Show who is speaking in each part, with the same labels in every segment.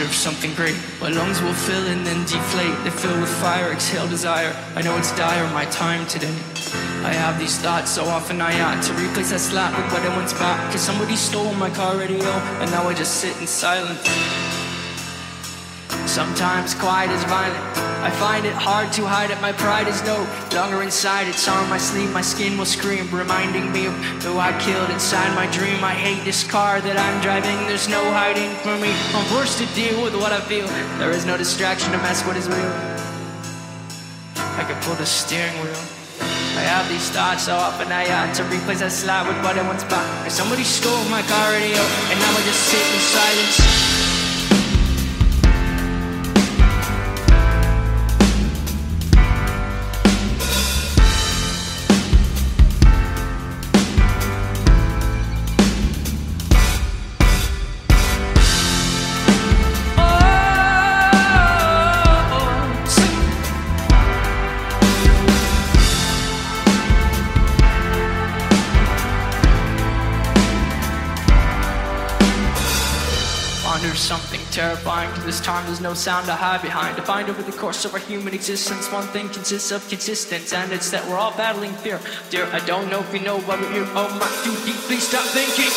Speaker 1: of something great. My lungs will fill and then deflate. They fill with fire, exhale desire. I know it's dire, my time today. I have these thoughts so often I ought to replace that slot with what I once bought. Cause somebody stole my car radio, and now I just sit in silence. Sometimes quiet is violent. I find it hard to hide it. My pride is no longer inside. It's on my sleeve. My skin will scream, reminding me of who I killed inside my dream. I hate this car that I'm driving. There's no hiding from me. I'm forced to deal with what I feel. There is no distraction to mess what is real. I can pull the steering wheel. I have these thoughts so often I ought to replace that slot with what I once bought. Cause somebody stole my car radio, and now I just sit in silence. Ponder something terrifying. To this time there's no sound to hide behind. To find over the course of our human existence, one thing consists of consistence, and it's that we're all battling fear. Dear, I don't know if you know why we're here. Oh my, too deep, please stop thinking.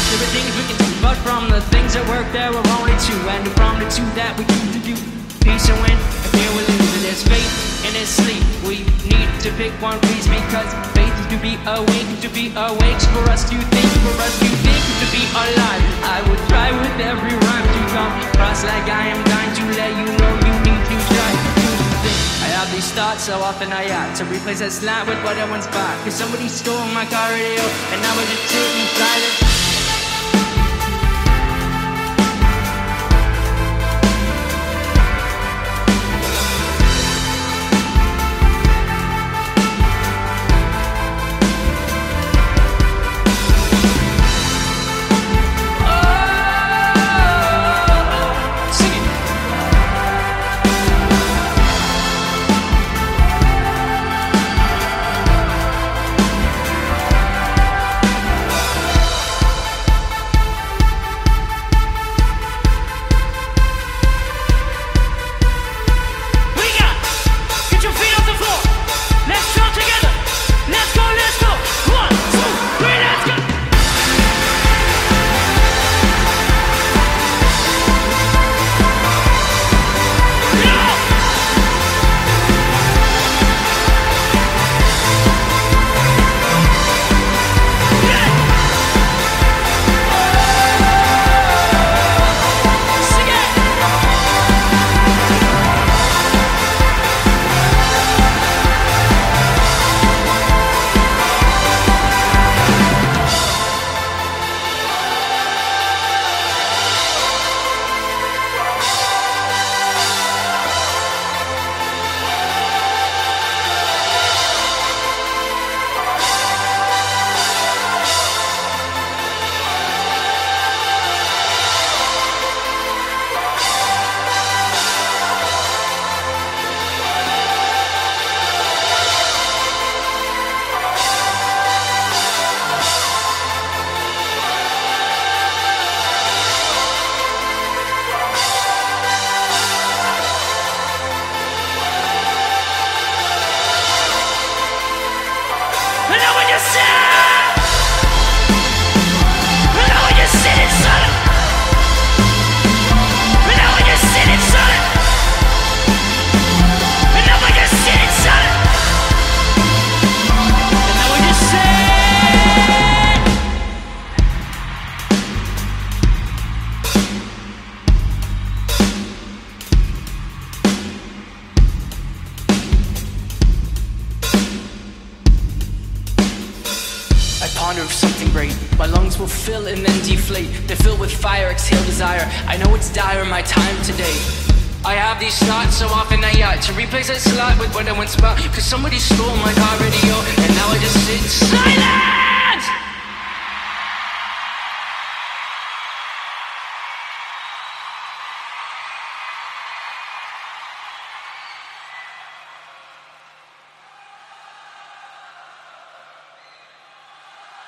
Speaker 1: There are things we can do, but from the things that work, there are only two, and from the two that we choose to do, peace and win, and fear we lose. There's faith and there's sleep. We need to pick one, please, because faith to be awake, to be awake. For us to think, for us to think, to be alive. I would try with every rhyme to come across like I am dying to let you know you need to try to think. I have these thoughts so often I act to replace that slot with what I once bought. Cause somebody stole my car radio, and now I just sit in something great. My lungs will fill and then deflate. They fill with fire, exhale desire. I know it's dire, my time today. I have these thoughts so often I ought to replace that slot with what I once bought. Cause somebody stole my car radio, and now I just sit in silence.